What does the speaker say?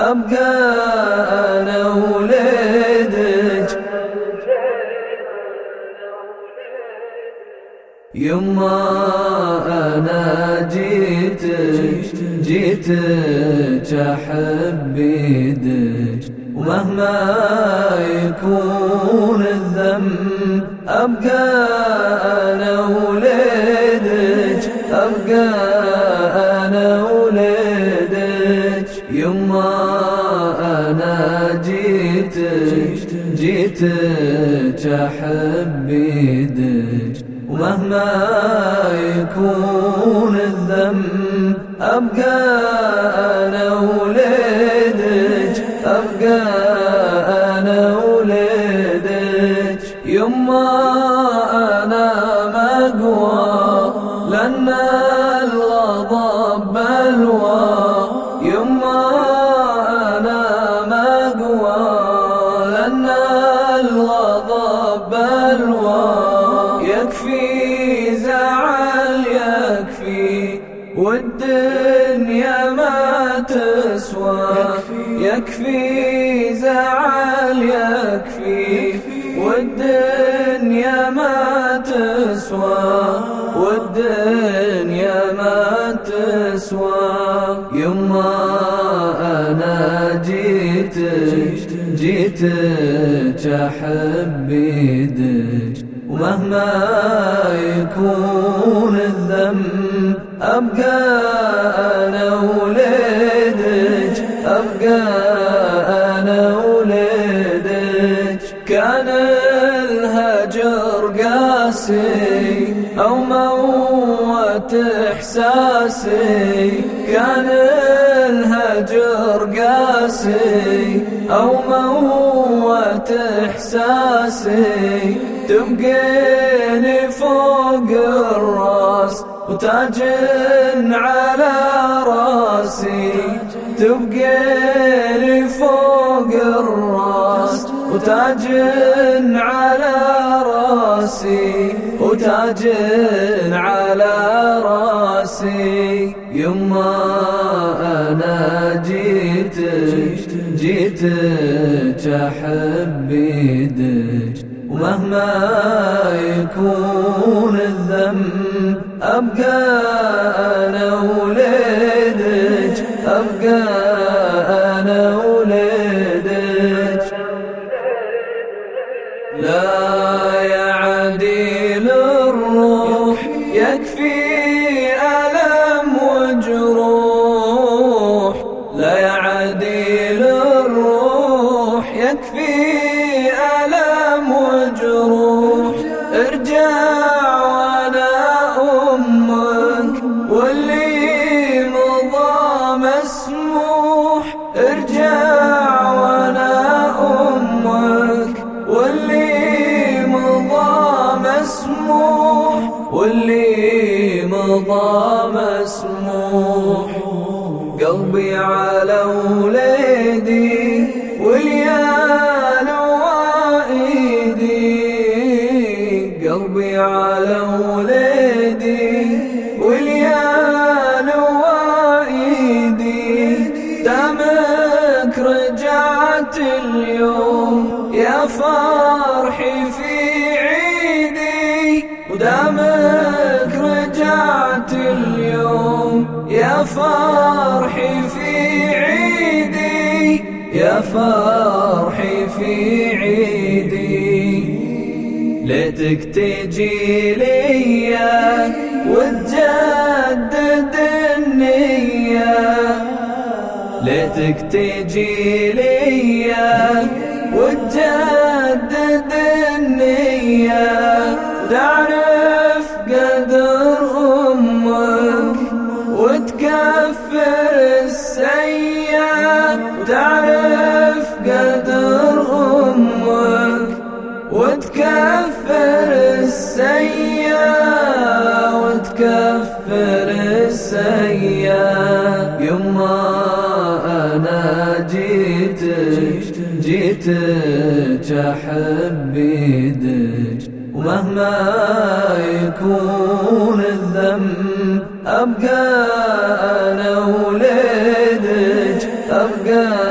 أبقى أنا ولدك. يما أنا جيتك جيتك أحب يدك ومهما يكون الذنب أبقى أنا ولدك. يما أنا جيتك جيتك أحب يدك ومهما يكون الذنب أبقى أنا ولدك أبقى أنا ولدك يما أنا مقوى والدنيا ما تسوى. يكفي. زعل يكفي. والدنيا ما تسوى. والدنيا ما تسوى. يما أنا جيتك جيتك أحب يدك ومهما يكون الذنب أبقى أنا ولدك أبقى أنا ولدك. كان الهجر قاسي أو موت إحساسي كان الهجر قاسي أو موت إحساسي. تبقيني فوق الراس وتاج على راسي. تبقيني فوق الراس وتاج على راسي. وتاج على راسي. يما أنا جيتك جيتك أحب الذنب أبقى أنا ولدك أبقى أنا ولدك. لا مسموح واللي مضى مسموح. قلبي على وليدي واليال وايدي قلبي على وليدي واليال وايدي دامك رجعت اليوم يا فرحي يا فرحي في عيدي يا فرحي في عيدي. ليتك تجي ليا وتجدد النية. ليتك تجي ليا وتجدد وتكفر السيئات وتعرف قدر أمك. وتكفر السيئة وتكفر السيئة يما أنا جيتك جيتك أحب يدك. ومهما يكون الذنب أبقى أنا ولدك أبقى